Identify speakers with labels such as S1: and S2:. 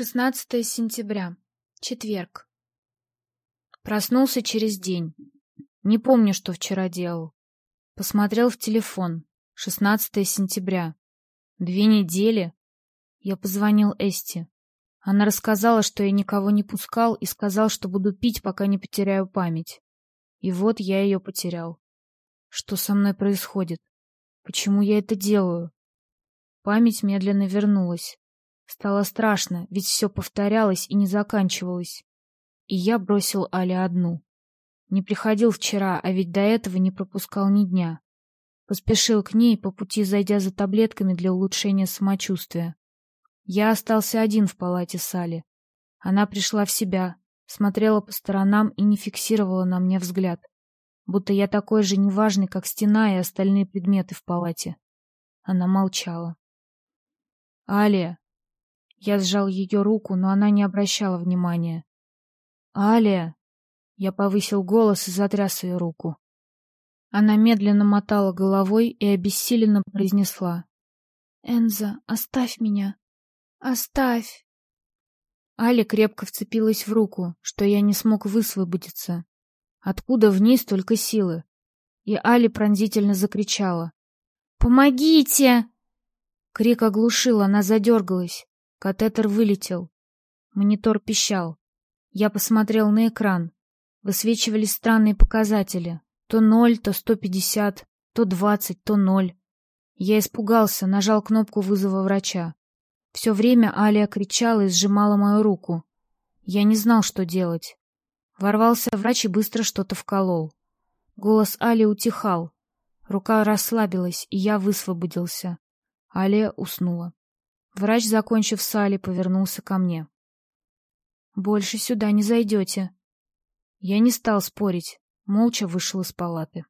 S1: 16 сентября. Четверг. Проснулся через день. Не помню, что вчера делал. Посмотрел в телефон. 16 сентября. Две недели. Я позвонил Эсте. Она рассказала, что я никого не пускал и сказал, что буду пить, пока не потеряю память. И вот я ее потерял. Что со мной происходит? Почему я это делаю? Память медленно вернулась. Стало страшно, ведь все повторялось и не заканчивалось. И я бросил Але одну. Не приходил вчера, а ведь до этого не пропускал ни дня. Поспешил к ней, по пути зайдя за таблетками для улучшения самочувствия. Я остался один в палате с Али. Она пришла в себя, смотрела по сторонам и не фиксировала на мне взгляд. Будто я такой же неважный, как стена и остальные предметы в палате. Она молчала. «Алия!» Я сжал ее руку, но она не обращала внимания. «Алия!» Я повысил голос и затряс ее руку. Она медленно мотала головой и обессиленно произнесла. «Энза, оставь меня! Оставь!» Али крепко вцепилась в руку, что я не смог высвободиться. Откуда в ней столько силы? И Али пронзительно закричала. «Помогите!» Крик оглушил, она задергалась. Катетер вылетел. Монитор пищал. Я посмотрел на экран. Высвечивались странные показатели. То ноль, то сто пятьдесят, то двадцать, то ноль. Я испугался, нажал кнопку вызова врача. Все время Алия кричала и сжимала мою руку. Я не знал, что делать. Ворвался врач и быстро что-то вколол. Голос Али утихал. Рука расслабилась, и я высвободился. Алия уснула. Врач, закончив с Али, повернулся ко мне. «Больше сюда не зайдете». Я не стал спорить, молча вышел из палаты.